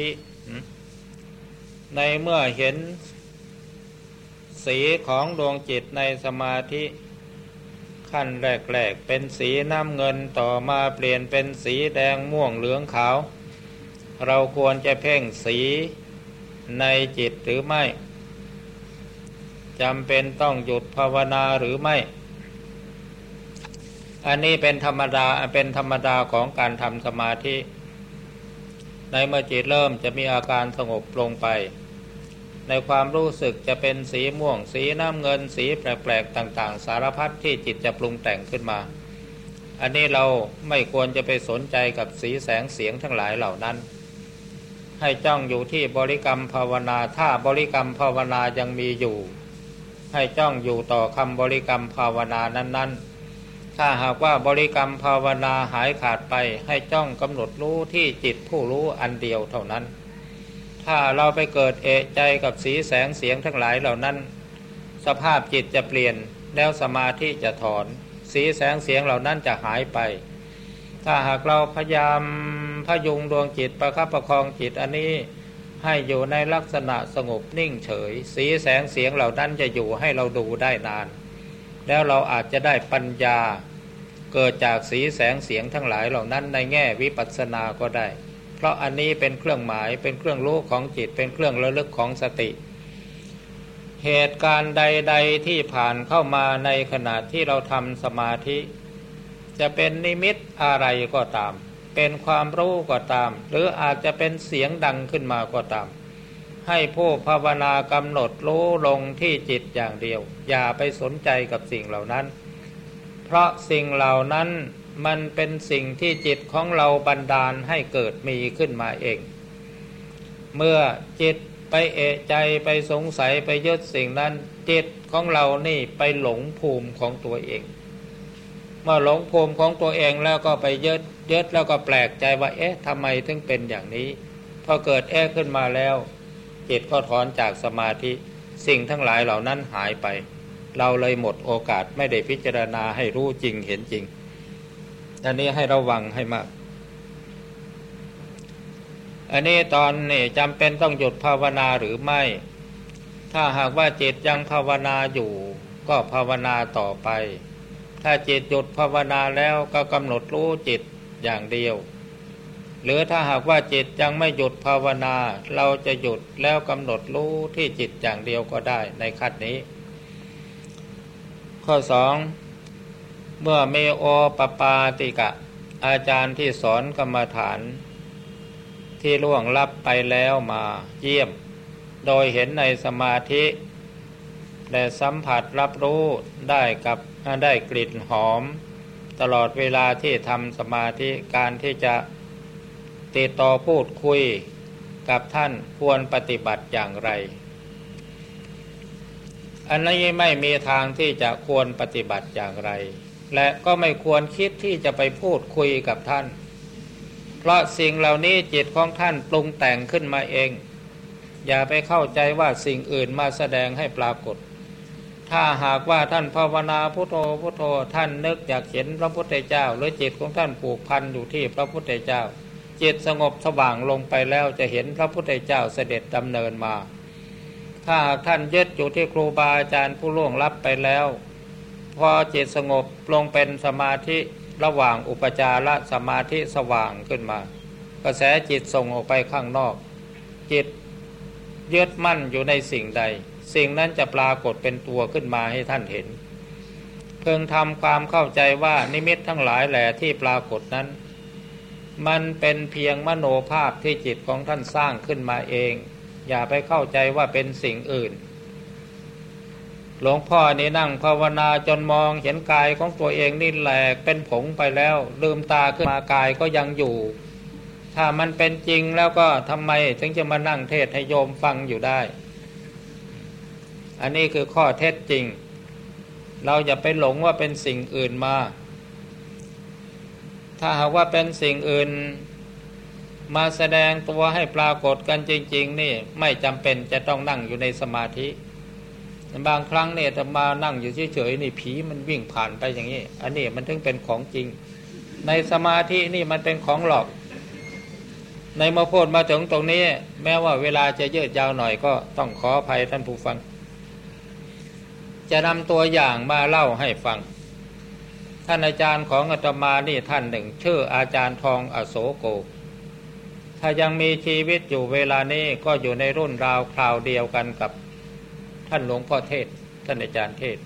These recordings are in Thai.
ธิในเมื่อเห็น สีของดวงจิตในสมาธิขั้นแรกๆ เป็นสีน้ำเงินต่อมาเปลี่ยนเป็นสีแดงม่วงเหลืองขาว เราควรจะเพ่งสีในจิตหรือไม่จำเป็นต้องหยุดภาวนาหรือไม่ อันนี้เป็นธรรมดาเป็นธรรมดาของการทำสมาธิ ในเมื่อจิตเริ่มจะมีอาการสงบลงไป ในความรู้สึกจะเป็นสีม่วง สีน้ำเงิน สีแปลกๆต่างๆ สารพัดที่จิตจะปรุงแต่งขึ้นมา อันนี้เราไม่ควรจะไปสนใจกับสีแสงเสียงทั้งหลายเหล่านั้น ให้จ้องอยู่ที่บริกรรมภาวนาถ้าบริกรรมภาวนายังมีอยู่ ให้จ้องอยู่ต่อคำบริกรรมภาวนานั้น ๆ ถ้าหากว่าบริกรรมภาวนาหายขาดไปให้จ้องกำหนดรู้ที่จิตผู้รู้อันเดียวเท่านั้น ถ้าเราไปเกิดเอะใจกับสีแสงเสียงทั้งหลายเหล่านั้น สภาพจิตจะเปลี่ยนแล้วสมาธิจะถอน สีแสงเสียงเหล่านั้นจะหายไป ถ้าหากเราพยายามพยุงดวงจิตประคับประคองจิตอันนี้ให้อยู่ในลักษณะสงบนิ่งเฉย สีแสงเสียงเหล่านั้นจะอยู่ให้เราดูได้นาน แล้วเราอาจจะได้ปัญญา เกิดจากสีแสงเสียงทั้งหลายเหล่านั้นในแง่วิปัสสนาก็ได้ เพราะอันนี้เป็นเครื่องหมายเป็นเครื่องรู้ของจิตเป็นเครื่องระลึกของสติ เหตุการณ์ใด ๆที่ผ่านเข้ามาในขณะที่เราทำสมาธิ จะเป็นนิมิตอะไรก็ตาม เป็นความรู้ก็ตาม หรืออาจจะเป็นเสียงดังขึ้นมาก็ตาม ให้ผู้ภาวนากำหนดรู้ลงที่จิตอย่างเดียว อย่าไปสนใจกับสิ่งเหล่านั้น เพราะสิ่งเหล่านั้นมันเป็นสิ่งที่จิตของเราบันดาลให้เกิดมีขึ้นมาเอง เมื่อจิตไปเอะใจไปสงสัยไปยึดสิ่งนั้น จิตของเรานี่ไปหลงภูมิของตัวเอง เมื่อหลงภูมิของตัวเองแล้วก็ไปยึดยึดแล้วก็แปลกใจว่า เอ๊ะทำไมถึงเป็นอย่างนี้ พอเกิดแอ๊ขึ้นมาแล้ว จิตก็ถอนจากสมาธิ สิ่งทั้งหลายเหล่านั้นหายไป เราเลยหมดโอกาสไม่ได้พิจารณาให้รู้จริงเห็นจริง อันนี้ให้ระวังให้มาก อันนี้ตอนนี่จำเป็นต้องหยุดภาวนาหรือไม่ ถ้าหากว่าจิตยังภาวนาอยู่ ก็ภาวนาต่อไป ถ้าจิตหยุดภาวนาแล้วก็กำหนดรู้จิตอย่างเดียว หรือถ้าหากว่าจิตยังไม่หยุดภาวนา เราจะหยุดแล้วกำหนดรู้ที่จิตอย่างเดียวก็ได้ในขั้นนี้ ข้อสองเมื่อเมโอปปาติกะ อาจารย์ที่สอนกรรมฐาน ที่ล่วงลับไปแล้วมาเยี่ยม โดยเห็นในสมาธิและสัมผัสรับรู้ได้กับได้กลิ่นหอม ตลอดเวลาที่ทำสมาธิการที่จะ ติดต่อพูดคุยกับท่านควรปฏิบัติอย่างไร อันนี้ไม่มีทางที่จะควรปฏิบัติอย่างไร และก็ไม่ควรคิดที่จะไปพูดคุยกับท่าน เพราะสิ่งเหล่านี้จิตของท่านปรุงแต่งขึ้นมาเอง อย่าไปเข้าใจว่าสิ่งอื่นมาแสดงให้ปรากฏ ถ้าหากว่าท่านภาวนาพุทโธพุทโธท่านนึกอยากเห็นพระพุทธเจ้า หรือจิตของท่านผูกพันอยู่ที่พระพุทธเจ้า จิตสงบสว่างลงไปแล้วจะเห็นพระพุทธเจ้าเสด็จดำเนินมา ถ้าท่านยึดอยู่ที่ครูบาอาจารย์ผู้ล่วงลับไปแล้ว พอจิตสงบลงเป็นสมาธิระหว่างอุปจารสมาธิสว่างขึ้นมา กระแสจิตส่งออกไปข้างนอก จิตยึดมั่นอยู่ในสิ่งใด สิ่งนั้นจะปรากฏเป็นตัวขึ้นมาให้ท่านเห็น เพิ่งทำความเข้าใจว่านิมิตทั้งหลายแหล่ที่ปรากฏนั้น มันเป็นเพียงมโนภาพที่จิตของท่านสร้างขึ้นมาเอง อย่าไปเข้าใจว่าเป็นสิ่งอื่น หลวงพ่อนี่นั่งภาวนาจนมองเห็นกายของตัวเองนี่แหลกเป็นผงไปแล้ว ลืมตาขึ้นมากายก็ยังอยู่ ถ้ามันเป็นจริงแล้วก็ทำไมถึงจะมานั่งเทศให้โยมฟังอยู่ได้ อันนี้คือข้อเท็จจริง เราอย่าไปหลงว่าเป็นสิ่งอื่นมา ถ้าหากว่าเป็นสิ่งอื่น มาแสดงตัวให้ปรากฏกันจริง ๆ นี่ไม่จำเป็นจะต้องนั่งอยู่ในสมาธิ บางครั้งเนี่ยจะมานั่งอยู่เฉยๆนี่ผีมันวิ่งผ่านไปอย่างนี้ อันนี้มันถึงเป็นของจริง ในสมาธินี่มันเป็นของหลอก ในมาพูดมาถึงตรงนี้ แม้ว่าเวลาจะยืดยาวหน่อยก็ต้องขออภัยท่านผู้ฟัง จะนำตัวอย่างมาเล่าให้ฟัง ท่านอาจารย์ของอาตมานี่ท่านหนึ่ง ชื่ออาจารย์ทองอโศโก ถ้ายังมีชีวิตอยู่เวลานี้ก็อยู่ในรุ่นราวคราวเดียวกันกับท่านหลวงพ่อเทศ ท่านอาจารย์เทศ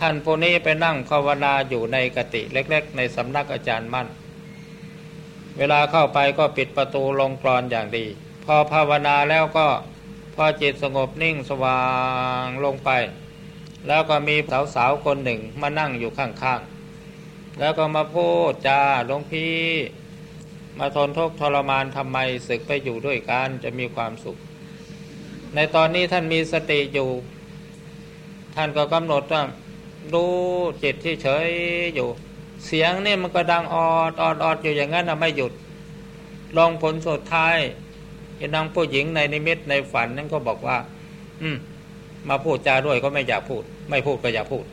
ท่านผู้นี้ไปนั่งภาวนาอยู่ในกติเล็ก ๆ ในสำนักอาจารย์มั่น เวลาเข้าไปก็ปิดประตูลงกรอนอย่างดี พอภาวนาแล้วก็พอจิตสงบนิ่งสว่างลงไป แล้วก็มีสาวๆคนหนึ่งมานั่งอยู่ข้างๆ แล้วก็มาพูดจาหลวงพี่ มาทนทุกข์ทรมานทำไมศึกไปอยู่ด้วยกันจะมีความสุข ในตอนนี้ท่านมีสติอยู่ ท่านก็กำหนดว่าดูจิตที่เฉยอยู่ เสียงเนี่ยมันก็ดังออดออดออดอยู่อย่างนั้นนะไม่หยุด ลองผลสุดท้ายนนางผู้หญิงในนิมิตในฝันนั้นก็บอกว่า อืม มาพูดจาด้วยก็ไม่อยากพูด ไม่พูดก็อยากพูด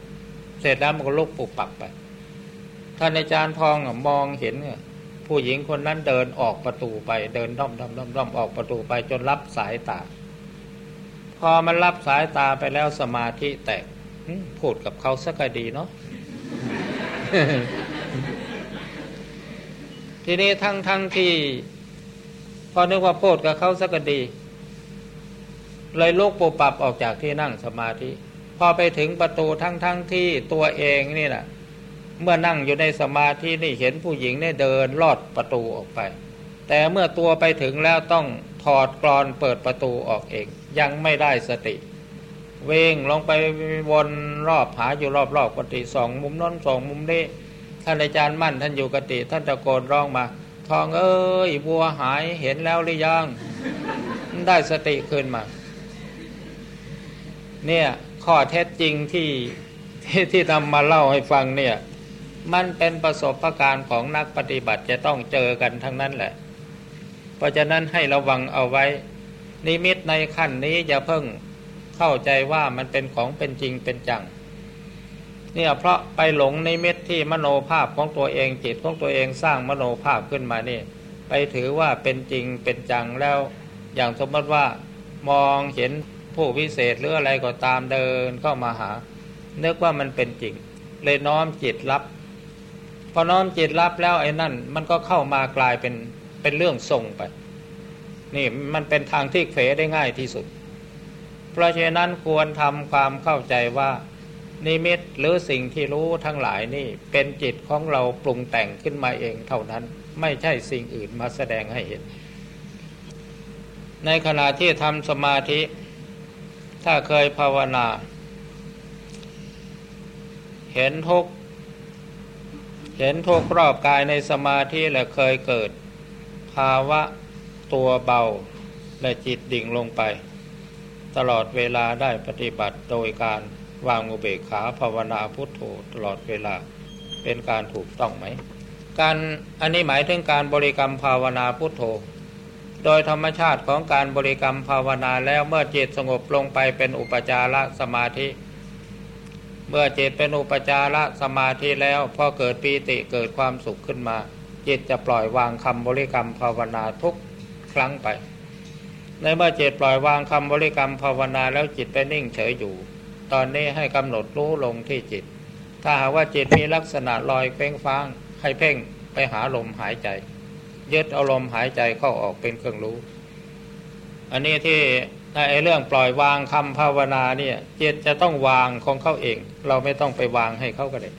เสร็จแล้วมันก็ลุกปุบปับไป ท่านอาจารย์ทองมองเห็นผู้หญิงคนนั้นเดินออกประตูไป เดินด้อมด้อมด้อมด้อมออกประตูไปจนรับสายตา พอมันรับสายตาไปแล้วสมาธิแตกพูดกับเขาสักดีเนาะทีนี้ทั้งทั้งที่ พอนึกว่าพูดกับเขาสักดี เลยลุกปูปรับออกจากที่นั่งสมาธิ พอไปถึงประตูทั้งทั้งที่ตัวเองนี่แหละเมื่อนั่งอยู่ในสมาธินี่เห็นผู้หญิงเนี่ยเดินลอดประตูออกไป แต่เมื่อตัวไปถึงแล้วต้องถอดกรอนเปิดประตูออกเอง ยังไม่ได้สติ เวงลงไปวนรอบหาอยู่รอบๆปฏิสองมุมน้นสองมุมนี้ท่านอาจารย์มั่นท่านอยู่กติท่านตะโกนร้องมา ทองเอ้ยบัวหายเห็นแล้วหรือยังได้สติคืนมา เนี่ยข้อเท็จจริงที่ที่ที่ทำมาเล่าให้ฟังเนี่ยมันเป็นประสบการณ์ของนักปฏิบัติจะต้องเจอกันทั้งนั้นแหละ เพราะฉะนั้นให้ระวังเอาไว้ นิมิตในขั้นนี้อย่าเพิ่งเข้าใจว่ามันเป็นของเป็นจริงเป็นจัง เนี่ยเพราะไปหลงในเม็ดที่มโนภาพของตัวเองจิตของตัวเองสร้างมโนภาพขึ้นมานี่ ไปถือว่าเป็นจริงเป็นจังแล้ว อย่างสมมติว่ามองเห็น ผู้พิเศษหรืออะไรก็ตามเดินเข้ามาหานึกว่ามันเป็นจริง เลยน้อมจิตรับพอน้อมจิตรับแล้วไอ้นั่น มันก็เข้ามากลายเป็นเป็นเรื่องทรงไป นี่มันเป็นทางที่เขวได้ง่ายที่สุด เพราะฉะนั้นควรทำความเข้าใจว่า นิมิตหรือสิ่งที่รู้ทั้งหลายนี่เป็นจิตของเราปรุงแต่งขึ้นมาเองเท่านั้น ไม่ใช่สิ่งอื่นมาแสดงให้เห็น ในขณะที่ทำสมาธิ ถ้าเคยภาวนา เห็นทุกเห็นทุกรอบกายในสมาธิและเคยเกิด ภาวะตัวเบาและจิตดิ่งลงไป ตลอดเวลาได้ปฏิบัติโดยการวางอุเบกขาภาวนาพุทโธตลอดเวลาเป็นการถูกต้องไหม การอันนี้หมายถึงการบริกรรมภาวนาพุทโธ โดยธรรมชาติของการบริกรรมภาวนาแล้วเมื่อจิตสงบลงไปเป็นอุปจารสมาธิ เมื่อจิตเป็นอุปจารสมาธิแล้วพอเกิดปีติเกิดความสุขขึ้นมา จิตจะปล่อยวางคำบริกรรมภาวนาทุกครั้งไป ในเมื่อจิตปล่อยวางคำบริกรรมภาวนาแล้วจิตไปนิ่งเฉยอยู่ ตอนนี้ให้กำหนดรู้ลงที่จิต ถ้าหากว่าจิตมีลักษณะลอยเพ่งฟ้างให้เพ่งไปหาลมหายใจ ยึดเอาลมหายใจเข้าออกเป็นเครื่องรู้ อันนี้ที่ไอ้เรื่องปล่อยวางคำภาวนาเนี่ยจิตจะต้องวางของเขาเอง เราไม่ต้องไปวางให้เขาก็ได้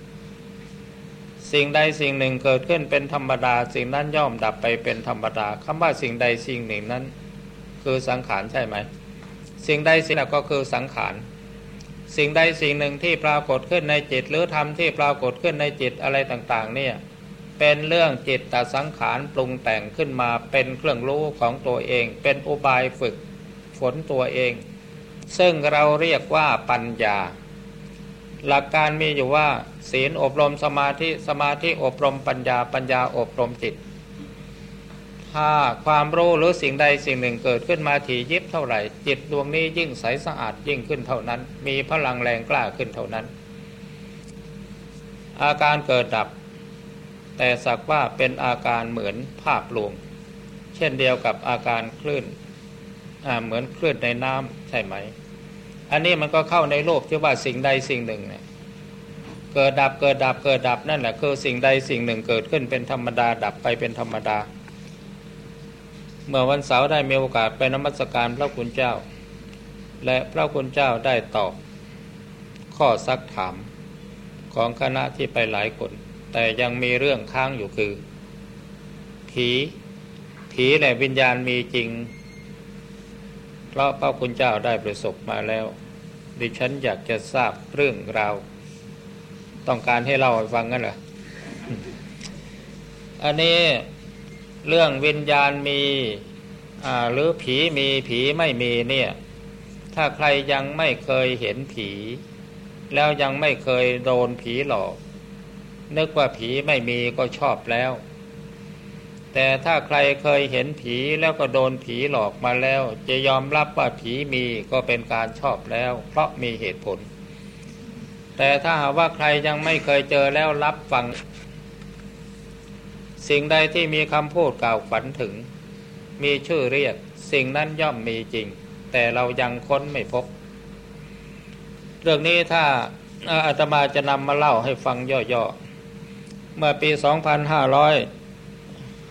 สิ่งใดสิ่งหนึ่งเกิดขึ้นเป็นธรรมดา สิ่งนั้นย่อมดับไปเป็นธรรมดาคำว่าสิ่งใดสิ่งหนึ่งนั้น คือสังขารใช่ไหม สิ่งใดสิ่งหนั้นก็คือสังขารสิ่งใดสิ่งหนึ่งที่ปรากฏขึ้นในจิตหรือธรรมที่ปรากฏขึ้นในจิตอะไรต่าง ๆ เนี่ย เป็นเรื่องจิตตสังขารปรุงแต่งขึ้นมาเป็นเครื่องรู้ของตัวเอง เป็นอุบายฝึกฝนตัวเอง ซึ่งเราเรียกว่าปัญญา หลักการมีอยู่ว่า ศีลอบรมสมาธิสมาธิอบรมปัญญาปัญญาอบรมจิต ถ้าความรู้หรือสิ่งใดสิ่งหนึ่งเกิดขึ้นมาถี่ยิบเท่าไหร่ จิตดวงนี้ยิ่งใสสะอาดยิ่งขึ้นเท่านั้น มีพลังแรงกล้าขึ้นเท่านั้น อาการเกิดดับ แต่สักว่าเป็นอาการเหมือนภาพลวง เช่นเดียวกับอาการคลื่นเหมือนคลื่นในน้ำใช่ไหม อันนี้มันก็เข้าในโลกที่ว่าสิ่งใดสิ่งหนึ่งเนี่ยเกิดดับเกิดดับเกิดดับนั่นแหละคือสิ่งใดสิ่งหนึ่งเกิดขึ้นเป็นธรรมดาดับไปเป็นธรรมดา เมื่อวันเสาร์ได้มีโอกาสไปนมัสการพระคุณเจ้า และพระคุณเจ้าได้ตอบ ข้อซักถามของคณะที่ไปหลายคน แต่ยังมีเรื่องค้างอยู่คือ ผีผีและวิญญาณมีจริง เพราะพระคุณเจ้าได้ประสบมาแล้ว ดิฉันอยากจะทราบเรื่องราว ต้องการให้เล่าให้ฟังกันเหรออันนี้เรื่องวิญญาณมีหรือผีมีผีไม่มีเนี่ย ถ้าใครยังไม่เคยเห็นผี แล้วยังไม่เคยโดนผีหลอก นึกว่าผีไม่มีก็ชอบแล้ว แต่ถ้าใครเคยเห็นผีแล้วก็โดนผีหลอกมาแล้ว จะยอมรับว่าผีมีก็เป็นการชอบแล้ว เพราะมีเหตุผล แต่ถ้าหากว่าใครยังไม่เคยเจอแล้วรับฟัง สิ่งใดที่มีคำพูดกล่าวฝันถึง มีชื่อเรียก สิ่งนั้นย่อมมีจริง แต่เรายังค้นไม่พบ เรื่องนี้ถ้าอาตมาจะนำมาเล่าให้ฟังย่อๆ เมื่อปี 2500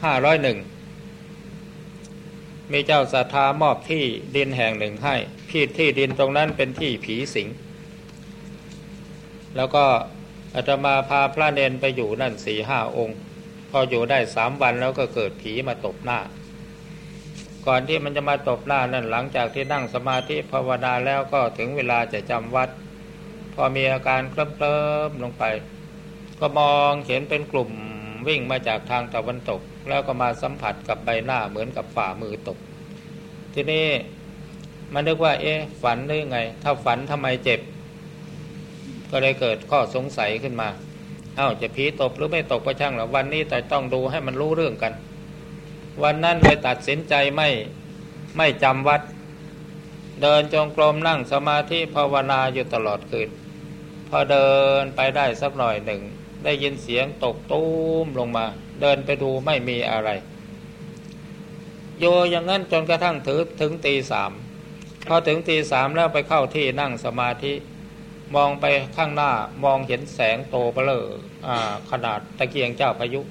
501 มีเจ้าสัทธามอบที่ดินแห่งหนึ่งให้พี่ที่ดินตรงนั้นเป็นที่ผีสิง แล้วก็อาตมาพาพระเนนไปอยู่นั่นสี่ห้าองค์ พออยู่ได้สามวันแล้วก็เกิดผีมาตบหน้า ก่อนที่มันจะมาตบหน้านั่นหลังจากที่นั่งสมาธิภาวนาแล้วก็ถึงเวลาจะจำวัด พอมีอาการเคลิ้มเลมลงไป ก็มองเห็นเป็นกลุ่มวิ่งมาจากทางตะวันตก แล้วก็มาสัมผัสกับใบหน้าเหมือนกับฝ่ามือตก ทีนี้มันนึกว่า เอ๊ะฝันหรือไง ถ้าฝันทำไมเจ็บ ก็เลยเกิดข้อสงสัยขึ้นมา เอา้าจะผีตบหรือไม่ตกก็ช่างหรอวันนี้แต่ต้องดูให้มันรู้เรื่องกัน วันนั้นเลยตัดสินใจไม่ไม่จำวัด เดินจงกรมนั่งสมาธิภาวนาอยู่ตลอดคืนพอเดินไปได้สักหน่อยหนึ่ง ได้ยินเสียงตกตุ้มลงมา เดินไปดูไม่มีอะไร โยอย่างนั้นจนกระทั่งถึงถึงตีสามพอถึงตีสามแล้วไปเข้าที่นั่งสมาธิ มองไปข้างหน้ามองเห็นแสงโตเบลอขนาดตะเกียงเจ้าพายุ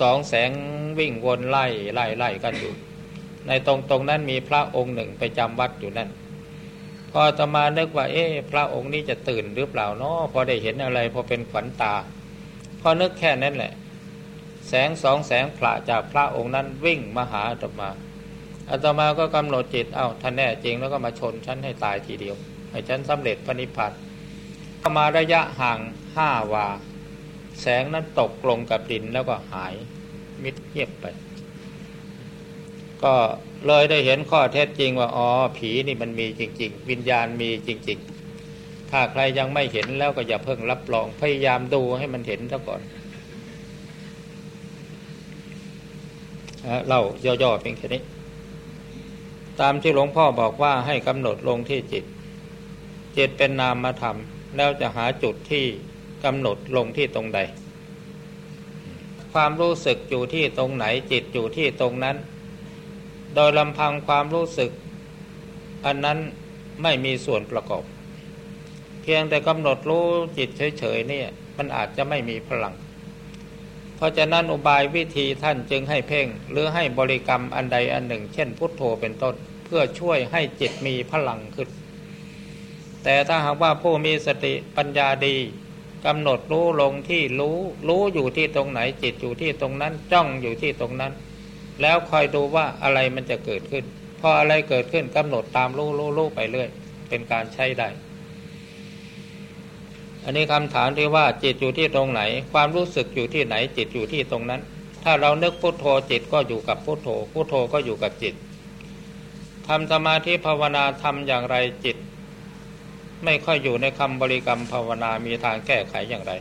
สองแสงวิ่งวนไล่ไล่ไล่กันอยู่ ในตรงตรงนั้นมีพระองค์หนึ่งไปจำวัดอยู่นั่น พอตมานึกว่า เอ๊ะพระองค์นี้จะตื่นหรือเปล่าเนาะพอได้เห็นอะไรพอเป็นขวัญตา พอนึกแค่นั้นแหละ แสงสองแสงพระจากพระองค์นั้นวิ่งมาหาอาตมาอาตมาก็กำหนดจิตเอา้าท่านแน่จริงแล้วก็มาชนฉันให้ตายทีเดียว ให้ฉันสำเร็จพระนิพพานเข้ามาระยะห่างห้าวา แสงนั้นตกลงกับดินแล้วก็หายมิดเงียบไป ก็ เลยได้เห็นข้อเท็จจริงว่าอ๋อผีนี่มันมีจริง ๆ วิญญาณมีจริง ๆ ถ้าใครยังไม่เห็นแล้วก็อย่าเพิ่งรับรองพยายามดูให้มันเห็นซะก่อนเล่าย่อๆเพียงแค่นี้ ตามที่หลวงพ่อบอกว่าให้กำหนดลงที่จิต จิตเป็นนามธรรมแล้วจะหาจุดที่กำหนดลงที่ตรงใด ความรู้สึกอยู่ที่ตรงไหนจิตอยู่ที่ตรงนั้น โดยลำพังความรู้สึก อันนั้นไม่มีส่วนประกอบ เพียงแต่กำหนดรู้จิตเฉยๆนี่มันอาจจะไม่มีพลัง เพราะฉะนั้นอุบายวิธีท่านจึงให้เพ่ง หรือให้บริกรรมอันใดอันหนึ่ง เช่น พุทโธเป็นต้น เพื่อช่วยให้จิตมีพลังขึ้น แต่ถ้าหากว่าผู้มีสติปัญญาดีกำหนดรู้ลงที่รู้ รู้อยู่ที่ตรงไหนจิตอยู่ที่ตรงนั้น จ้องอยู่ที่ตรงนั้น แล้วคอยดูว่าอะไรมันจะเกิดขึ้น พออะไรเกิดขึ้นกำหนดตามรู้รู้รู้ไปเรื่อย เป็นการใช้ได้ อันนี้คำถามที่ว่าจิตอยู่ที่ตรงไหน ความรู้สึกอยู่ที่ไหน จิตอยู่ที่ตรงนั้น ถ้าเรานึกพุโทโธจิตก็อยู่กับพุโทโธพุโทโธก็อยู่กับจิตทำสมาธิภาวนาทำอย่างไรจิต ไม่ค่อยอยู่ในคำบริกรรมภาวนามีทางแก้ไขอย่างไร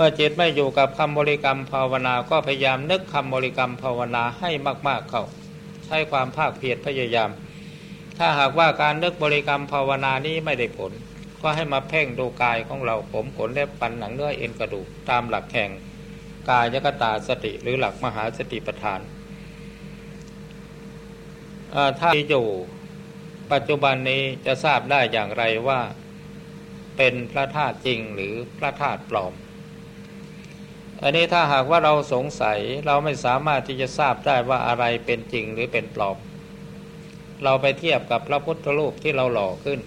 เมื่อจิตไม่อยู่กับคำบริกรรมภาวนา ก็พยายามนึกคำบริกรรมภาวนาให้มากๆเข้าใช้ความภาคเพียรพยายาม ถ้าหากว่าการนึกบริกรรมภาวนานี้ไม่ได้ผล ก็ให้มาเพ่งดูกายของเราผมขนเล็บปันหนังเนื้อเอ็นกระดูกตามหลักแห่งกายยกตาสติหรือหลักมหาสติปัฏฐานถ้าอยู่ปัจจุบันนี้จะทราบได้อย่างไรว่า เป็นพระธาตุจริงหรือพระธาตุปลอม อันนี้ถ้าหากว่าเราสงสัยเราไม่สามารถที่จะทราบได้ว่าอะไรเป็นจริงหรือเป็นปลอม เราไปเทียบกับพระพุทธรูปที่เราหล่อขึ้น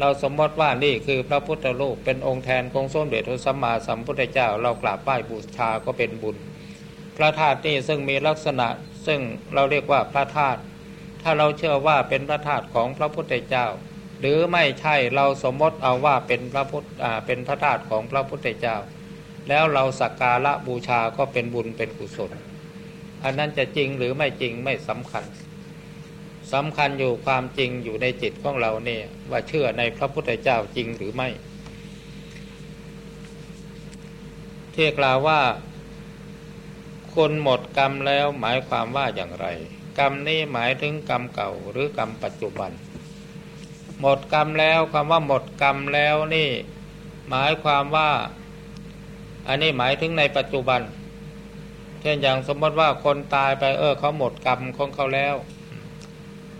เราสมมติว่านี่คือพระพุทธรูปเป็นองค์แทนของสมเด็จพระสัมมาสัมพุทธเจ้า เรากราบไหว้บูชาก็เป็นบุญ พระธาตุนี่ซึ่งมีลักษณะซึ่งเราเรียกว่าพระธาตุถ้าเราเชื่อว่าเป็นพระธาตุของพระพุทธเจ้า หรือไม่ใช่เราสมมติเอาว่าเป็นพระพุทธเป็นพระธาตุของพระพุทธเจ้า แล้วเราสักการะบูชาก็เป็นบุญเป็นกุศล อันนั้นจะจริงหรือไม่จริงไม่สำคัญสำคัญอยู่ความจริงอยู่ในจิตของเราเนี่ยว่าเชื่อในพระพุทธเจ้าจริงหรือไม่ที่กล่าวว่า คนหมดกรรมแล้วหมายความว่าอย่างไร กรรมนี้หมายถึงกรรมเก่าหรือกรรมปัจจุบัน หมดกรรมแล้วคำว่าหมดกรรมแล้วนี่ หมายความว่า อันนี้หมายถึงในปัจจุบัน เช่นอย่างสมมติว่าคนตายไปเออเขาหมดกรรมของเขาแล้ว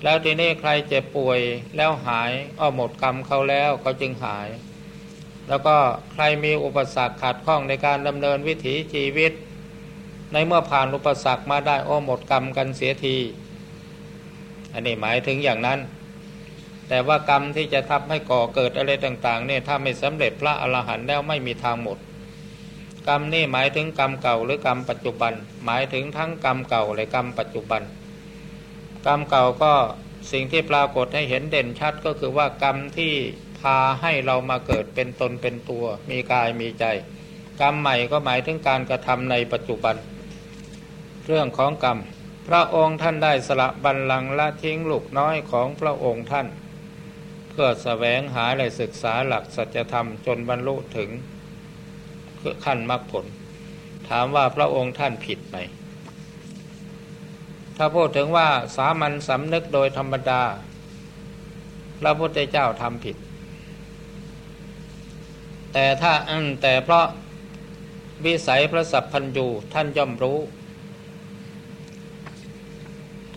แล้วทีนี้ใครเจ็บป่วยแล้วหายอ้อหมดกรรมเขาแล้วเขาจึงหาย แล้วก็ใครมีอุปสรรคขัดข้องในการดำเนินวิถีชีวิต ในเมื่อผ่านอุปสรรคมาได้อ้อหมดกรรมกันเสียที อันนี้หมายถึงอย่างนั้นแต่ว่ากรรมที่จะทำให้ก่อเกิดอะไรต่าง ๆ เนี่ยถ้าไม่สำเร็จพระอรหันต์แล้วไม่มีทางหมด กรรมนี่หมายถึงกรรมเก่าหรือกรรมปัจจุบัน หมายถึงทั้งกรรมเก่าและกรรมปัจจุบัน กรรมเก่าก็สิ่งที่ปรากฏให้เห็นเด่นชัดก็คือว่ากรรมที่พาให้เรามาเกิดเป็นตนเป็นตัว มีกายมีใจ กรรมใหม่ก็หมายถึงการกระทำในปัจจุบัน เรื่องของกรรม พระองค์ท่านได้สละบัลลังก์ละทิ้งลูกน้อยของพระองค์ท่าน เพื่อสแสวงหาและศึกษาหลักสัจธรรมจนบรรลุถึง ขั้นมรรคผล ถามว่าพระองค์ท่านผิดไหม ถ้าพูดถึงว่าสามัญสำนึกโดยธรรมดา พระพุทธเจ้าทำผิด แต่ถ้าแต่เพราะวิสัยพระสัพพัญญูท่านย่อมรู้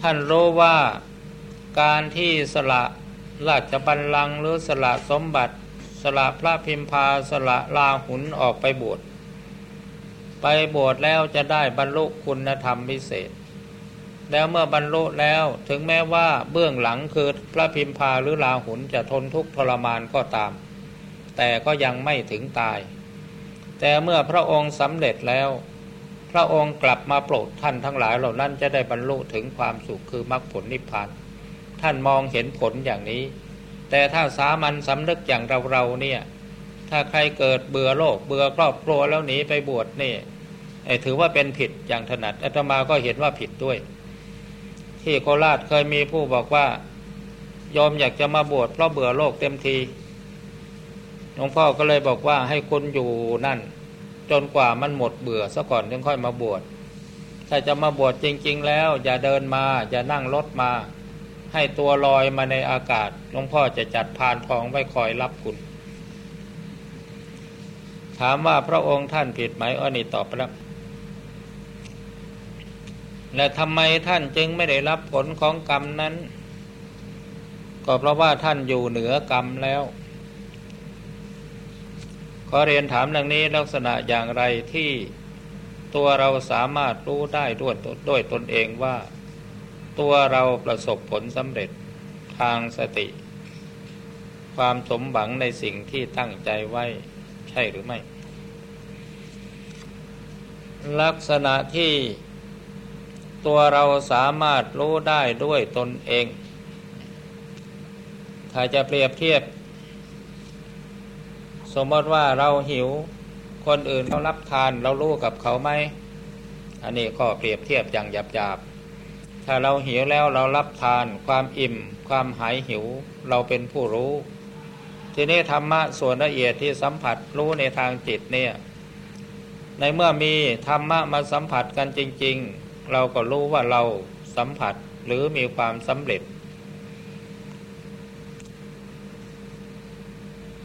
ท่านรู้ว่าการที่สละราชบัลลังก์หรือสละสมบัติ สละพระพิมพาสละลาหุนออกไปบวชไปบวชแล้วจะได้บรรลุคุณธรรมพิเศษ แล้วเมื่อบรรลุแล้วถึงแม้ว่าเบื้องหลังคือพระพิมพาหรือลาหุนจะทนทุกข์ทรมานก็ตาม แต่ก็ยังไม่ถึงตาย แต่เมื่อพระองค์สำเร็จแล้ว พระองค์กลับมาโปรดท่านทั้งหลายเหล่านั้นจะได้บรรลุถึงความสุขคือมรรคผลนิพพาน ท่านมองเห็นผลอย่างนี้ แต่ถ้าสามัญสำนึกอย่างเราเราเนี่ย ถ้าใครเกิดเบื่อโลกเบื่อครอบครัวแล้วหนีไปบวชนี่ถือว่าเป็นผิดอย่างถนัดอาตมาก็เห็นว่าผิดด้วย ที่โคราชเคยมีผู้บอกว่ายอมอยากจะมาบวชเพราะเบื่อโลกเต็มทีหลวงพ่อก็เลยบอกว่าให้คุณอยู่นั่น จนกว่ามันหมดเบื่อซะก่อนถึงค่อยมาบวชถ้าจะมาบวชจริง ๆ แล้ว อย่าเดินมา อย่านั่งรถมา ให้ตัวลอยมาในอากาศหลวงพ่อจะจัดพานทองไว้คอยรับคุณ ถามว่าพระองค์ท่านผิดไหมอ้อนี่ตอบไปแล้วและทำไมท่านจึงไม่ได้รับผลของกรรมนั้น ก็เพราะว่าท่านอยู่เหนือกรรมแล้วขอเรียนถามดังนี้ลักษณะอย่างไรที่ตัวเราสามารถรู้ได้ด้วยด้วยตนเองว่า ตัวเราประสบผลสำเร็จทางสติ ความสมหวังในสิ่งที่ตั้งใจไว้ใช่หรือไม่ ลักษณะที่ตัวเราสามารถรู้ได้ด้วยตนเอง ถ้าจะเปรียบเทียบ สมมติว่าเราหิว คนอื่นเขารับทานเรารู้กับเขาไหม อันนี้ก็เปรียบเทียบอย่างหยาบ ถ้าเราหิวแล้วเรารับทาน ความอิ่ม ความหายหิว เราเป็นผู้รู้ ทีนี้ธรรมะส่วนละเอียดที่สัมผัสรู้ในทางจิตเนี่ย ในเมื่อมีธรรมะมาสัมผัสกันจริง ๆ เราก็รู้ว่าเราสัมผัสหรือมีความสำเร็จ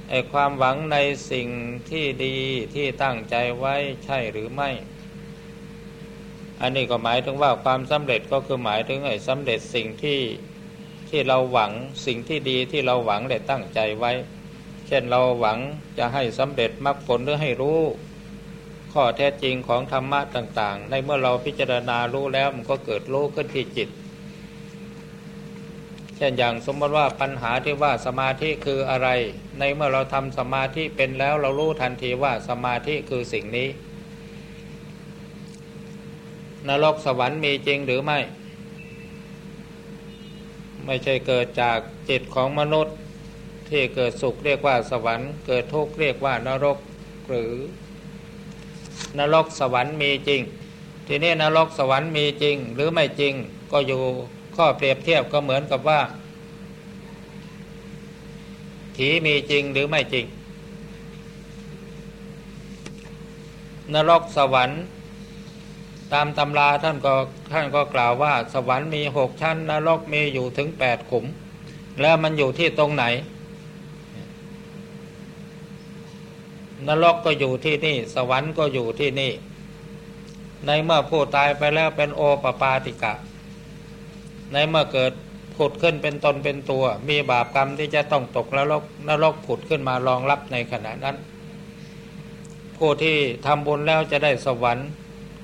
ไอความหวังในสิ่งที่ดีที่ตั้งใจไว้ใช่หรือไม่ อันนี้ก็หมายถึงว่าความสำเร็จก็คือหมายถึงไอ้สำเร็จสิ่งที่ที่เราหวังสิ่งที่ดีที่เราหวังและตั้งใจไว้ เช่นเราหวังจะให้สำเร็จมรรคผลหรือให้รู้ ข้อแท้จริงของธรรมะต่าง ๆ ในเมื่อเราพิจารณารู้แล้วมันก็เกิดรู้ขึ้นที่จิต เช่นอย่างสมมติว่าปัญหาที่ว่าสมาธิคืออะไร ในเมื่อเราทำสมาธิเป็นแล้วเรารู้ทันทีว่าสมาธิคือสิ่งนี้ นรกสวรรค์มีจริงหรือไม่ ไม่ใช่เกิดจากจิตของมนุษย์ ที่เกิดสุขเรียกว่าสวรรค์ เกิดทุกข์เรียกว่านรกหรือนรกสวรรค์มีจริง ทีนี้นรกสวรรค์มีจริงหรือไม่จริงก็อยู่ข้อเปรียบเทียบก็เหมือนกับว่าผีมีจริงหรือไม่จริง นรกสวรรค์ ตามตำราท่านก็ท่านก็กล่าวว่า สวรรค์มีหกชั้นนรกมีอยู่ถึงแปดขุม แล้วมันอยู่ที่ตรงไหน นรกก็อยู่ที่นี่ สวรรค์ก็อยู่ที่นี่ ในเมื่อผู้ตายไปแล้วเป็นโอปปาติกะ ในเมื่อเกิดผุดขึ้นเป็นตนเป็นตัว มีบาปกรรมที่จะต้องตกนรกนรกผุดขึ้นมารองรับในขณะนั้น ผู้ที่ทำบุญแล้วจะได้สวรรค์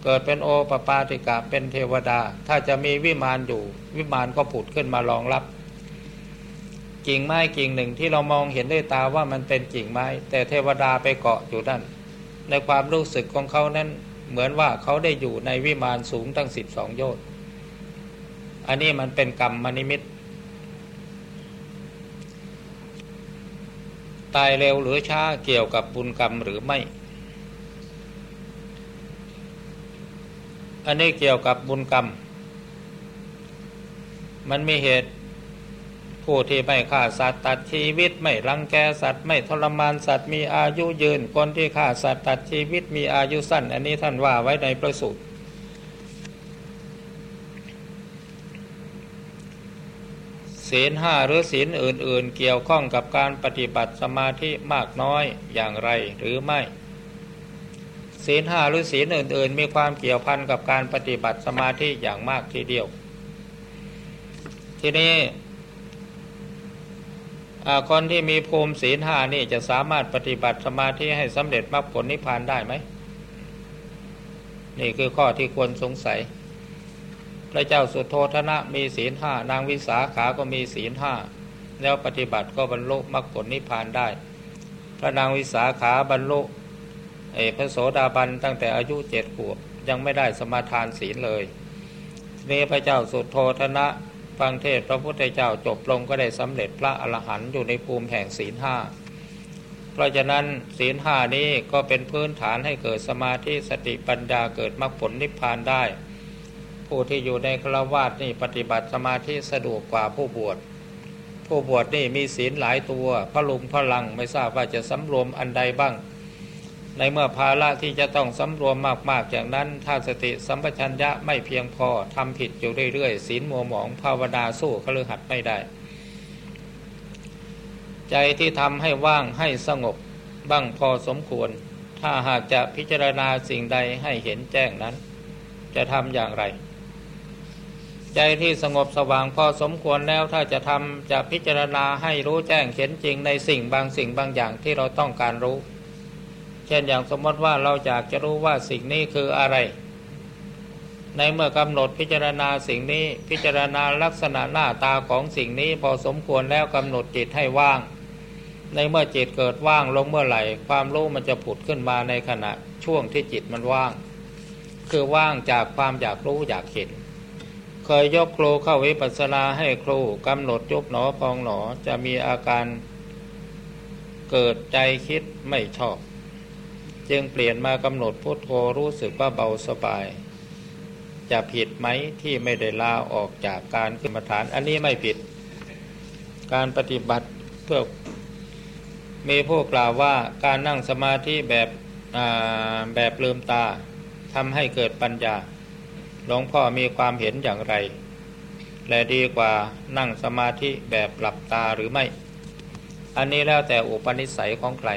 เกิดเป็นโอปปาติกะเป็นเทวดา ถ้าจะมีวิมานอยู่ วิมานก็ผุดขึ้นมารองรับ กิ่งไม้กิ่งหนึ่งที่เรามองเห็นด้วยตาว่ามันเป็นกิ่งไม้ แต่เทวดาไปเกาะอยู่นั่นในความรู้สึกของเขานั้นเหมือนว่าเขาได้อยู่ในวิมานสูงตั้งสิบสองโยชน์อันนี้มันเป็นกรรมมนิมิตตายเร็วหรือช้าเกี่ยวกับบุญกรรมหรือไม่ อันนี้เกี่ยวกับบุญกรรม มันมีเหตุผู้ที่ไม่ฆ่าสัตว์ตัดชีวิต ไม่รังแกสัตว์ไม่ทรมานสัตว์มีอายุยืนคนที่ฆ่าสัตว์ตัดชีวิตมีอายุสั้น อันนี้ท่านว่าไว้ในประสูตรศีลห้าหรือศีลอื่น ๆ เกี่ยวข้องกับการปฏิบัติสมาธิมากน้อยอย่างไรหรือไม่ ศีลห้าหรือศีลอื่น ๆ มีความเกี่ยวพันกับการปฏิบัติสมาธิอย่างมากทีเดียว ทีนี้คนที่มีภูมิศีลห้านี่จะสามารถปฏิบัติสมาธิให้สำเร็จมรรคผลนิพพานได้ไหม นี่คือข้อที่ควรสงสัย พระเจ้าสุโธธนะมีศีลห้านางวิสาขาก็มีศีลห้าแล้วปฏิบัติก็บรรลุมรรคผลนิพพานได้ พระนางวิสาขาบรรลุ ไอ้พระโสดาบันตั้งแต่อายุเจ็ดขวบยังไม่ได้สมาทานศีลเลยนี่พระเจ้าสุดโทธนะฟังเทศพระพุทธเจ้าจบลงก็ได้สำเร็จพระอรหันต์อยู่ในภูมิแห่งศีลห้าเพราะฉะนั้นศีลห้านี้ก็เป็นพื้นฐานให้เกิดสมาธิสติปัญญาเกิดมรรคผลนิพพานได้ ผู้ที่อยู่ในฆราวาสนี่ปฏิบัติสมาธิสะดวกกว่าผู้บวชผู้บวชนี่มีศีลหลายตัวพระลุมพระลังไม่ทราบว่าจะสำรวมอันใดบ้าง ในเมื่อภาระที่จะต้องสำรวมมากๆอย่างนั้น ถ้าสติสัมปชัญญะไม่เพียงพอทำผิดอยู่เรื่อยๆศีลมัวหมองภาวนาสู้คลือหัดไม่ได้ ใจที่ทำให้ว่างให้สงบบ้างพอสมควร ถ้าหากจะพิจารณาสิ่งใดให้เห็นแจ้งนั้น จะทำอย่างไร ใจที่สงบสว่างพอสมควรแล้วถ้าจะทำจะพิจารณาให้รู้แจ้งเห็นจริงในสิ่งบางสิ่งบางอย่างที่เราต้องการรู้ ช่นอย่างสมมติว่าเราอยากจะรู้ว่าสิ่งนี้คืออะไร ในเมื่อกำหนดพิจารณาสิ่งนี้พิจารณาลักษณะหน้าตาของสิ่งนี้พอสมควรแล้วกำหนดจิตให้ว่าง ในเมื่อจิตเกิดว่างลงเมื่อไหร่ ความรู้มันจะผุดขึ้นมาในขณะช่วงที่จิตมันว่าง คือว่างจากความอยากรู้อยากเห็นเคยยกครูเข้าวิปัสสนาให้ครูกำหนดยุบหนอพองหนอจะมีอาการเกิดใจคิดไม่ชอบ จึงเปลี่ยนมากำหนดพุทโธรู้สึกว่าเบาสบาย จะผิดไหมที่ไม่ได้ลาออกจากการขึ้นมาฐาน อันนี้ไม่ผิด การปฏิบัติเพื่อมีผู้กล่าวว่าการนั่งสมาธิแบบแบบลืมตาทำให้เกิดปัญญา หลวงพ่อมีความเห็นอย่างไร และดีกว่านั่งสมาธิแบบหลับตาหรือไม่ อันนี้แล้วแต่อุปนิสัยของใคร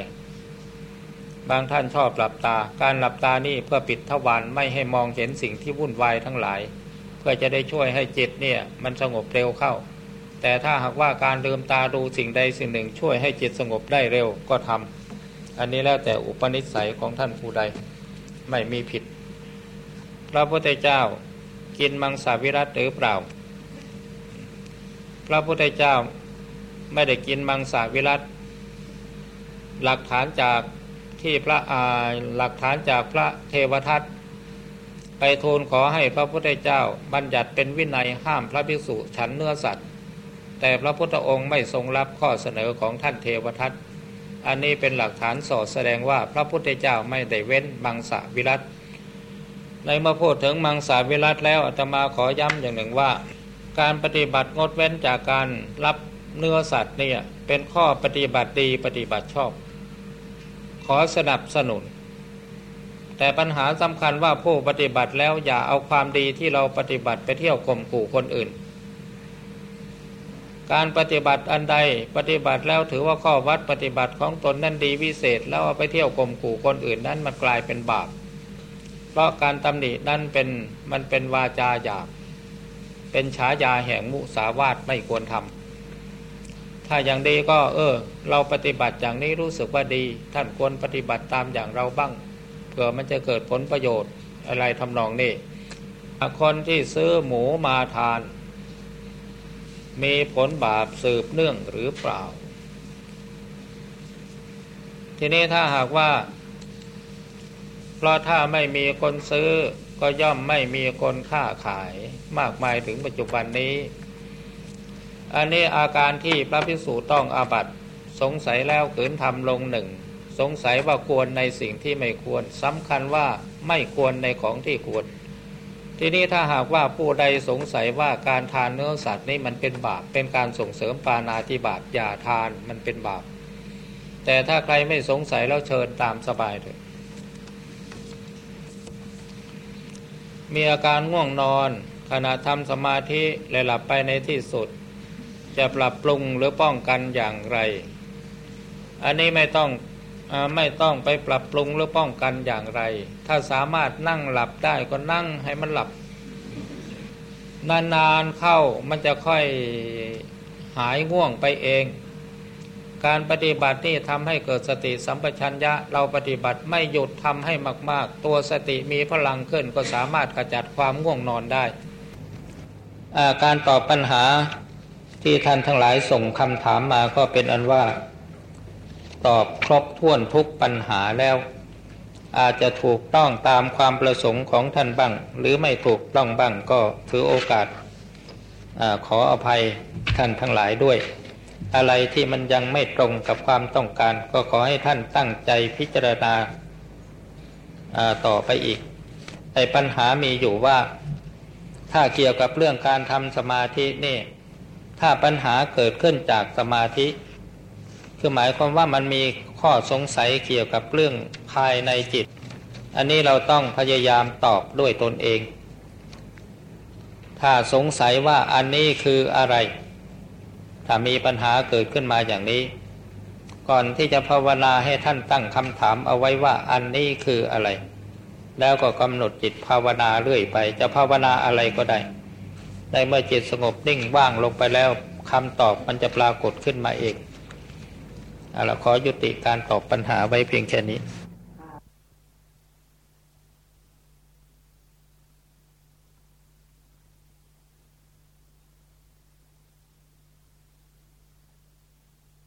บางท่านชอบหลับตา การหลับตานี่เพื่อปิดทวารไม่ให้มองเห็นสิ่งที่วุ่นวายทั้งหลาย เพื่อจะได้ช่วยให้จิตเนี่ยมันสงบเร็วเข้า แต่ถ้าหากว่าการลืมตาดูสิ่งใดสิ่งหนึ่ง ช่วยให้จิตสงบได้เร็วก็ทำอันนี้แล้วแต่อุปนิสัยของท่านผู้ใดไม่มีผิด พระพุทธเจ้ากินมังสวิรัตหรือเปล่า พระพุทธเจ้าไม่ได้กินมังสวิรัตหลักฐานจาก ที่พระหลักฐานจากพระเทวทัตไปทูลขอให้พระพุทธเจ้าบัญญัติเป็นวินัยห้ามพระภิกษุฉันเนื้อสัตว์ แต่พระพุทธองค์ไม่ทรงรับข้อเสนอของท่านเทวทัตอันนี้เป็นหลักฐานสอดแสดงว่าพระพุทธเจ้าไม่ได้เว้นมังสวิรัตในเมื่อพูดถึงมังสวิรัตแล้วอาตมาขอย้ำอย่างหนึ่งว่า การปฏิบัติงดเว้นจากการรับเนื้อสัตว์เนี่ยเป็นข้อปฏิบัติดีปฏิบัติชอบ ขอสนับสนุน แต่ปัญหาสำคัญว่าผู้ปฏิบัติแล้วอย่าเอาความดีที่เราปฏิบัติไปเที่ยวข่มขู่คนอื่น การปฏิบัติอันใดปฏิบัติแล้วถือว่าข้อวัดปฏิบัติของตนนั้นดีวิเศษ แล้วเอาไปเที่ยวข่มขู่คนอื่นนั้นมันกลายเป็นบาปเพราะการตำหนินั้นเป็นมันเป็นวาจาหยาบเป็นฉายาแห่งมุสาวาทไม่ควรทำ ถ้าอย่างดีก็ เออ เราปฏิบัติอย่างนี้รู้สึกว่าดี ท่านควรปฏิบัติตามอย่างเราบ้างเผื่อมันจะเกิดผลประโยชน์อะไรทำนองนี้คนที่ซื้อหมูมาทาน มีผลบาปสืบเนื่องหรือเปล่า ทีนี้ถ้าหากว่า เพราะถ้าไม่มีคนซื้อก็ย่อมไม่มีคนค้าขายมากมายถึงปัจจุบันนี้ อันนี้อาการที่พระพิสุต้องอาบัตสงสัยแล้วขืนทำลงหนึ่ง สงสัยว่าควรในสิ่งที่ไม่ควรสำคัญว่าไม่ควรในของที่ควร ทีนี้ถ้าหากว่าผู้ใดสงสัยว่าการทานเนื้อสัตว์นี่มันเป็นบาป เป็นการส่งเสริมปานาธิบาตอย่าทานมันเป็นบาป แต่ถ้าใครไม่สงสัยแล้วเชิญตามสบายเถอะมีอาการง่วงนอนขณะทำสมาธิและหลับไปในที่สุด จะปรับปรุงหรือป้องกันอย่างไร อันนี้ไม่ต้องอไม่ต้องไปปรับปรุงหรือป้องกันอย่างไร ถ้าสามารถนั่งหลับได้ก็นั่งให้มันหลับ นานๆเข้ามันจะค่อยหายง่วงไปเอง การปฏิบัตินี่ทำให้เกิดสติสัมปชัญญะ เราปฏิบัติไม่หยุดทำให้มาก ๆ ตัวสติมีพลังขึ้นก็สามารถขจัดความง่วงนอนได้ การตอบปัญหา ที่ท่านทั้งหลายส่งคำถามมาก็เป็นอันว่า ตอบครบถ้วนทุกปัญหาแล้ว อาจจะถูกต้องตามความประสงค์ของท่านบ้าง หรือไม่ถูกต้องบ้างก็ถือโอกาสอขออภัยท่านทั้งหลายด้วย อะไรที่มันยังไม่ตรงกับความต้องการ ก็ขอให้ท่านตั้งใจพิจารณาต่อไปอีกไอ้ปัญหามีอยู่ว่า ถ้าเกี่ยวกับเรื่องการทำสมาธินี่ ถ้าปัญหาเกิดขึ้นจากสมาธิ คือหมายความว่ามันมีข้อสงสัยเกี่ยวกับเรื่องภายในจิต อันนี้เราต้องพยายามตอบด้วยตนเอง ถ้าสงสัยว่าอันนี้คืออะไร ถ้ามีปัญหาเกิดขึ้นมาอย่างนี้ ก่อนที่จะภาวนาให้ท่านตั้งคำถามเอาไว้ว่าอันนี้คืออะไร แล้วก็กำหนดจิตภาวนาเรื่อยไป จะภาวนาอะไรก็ได้ ในเมื่อจิตสงบนิ่งว่างลงไปแล้วคำตอบมันจะปรากฏขึ้นมาเองเอาละขอยุติการตอบปัญหาไว้เพียงแค่นี้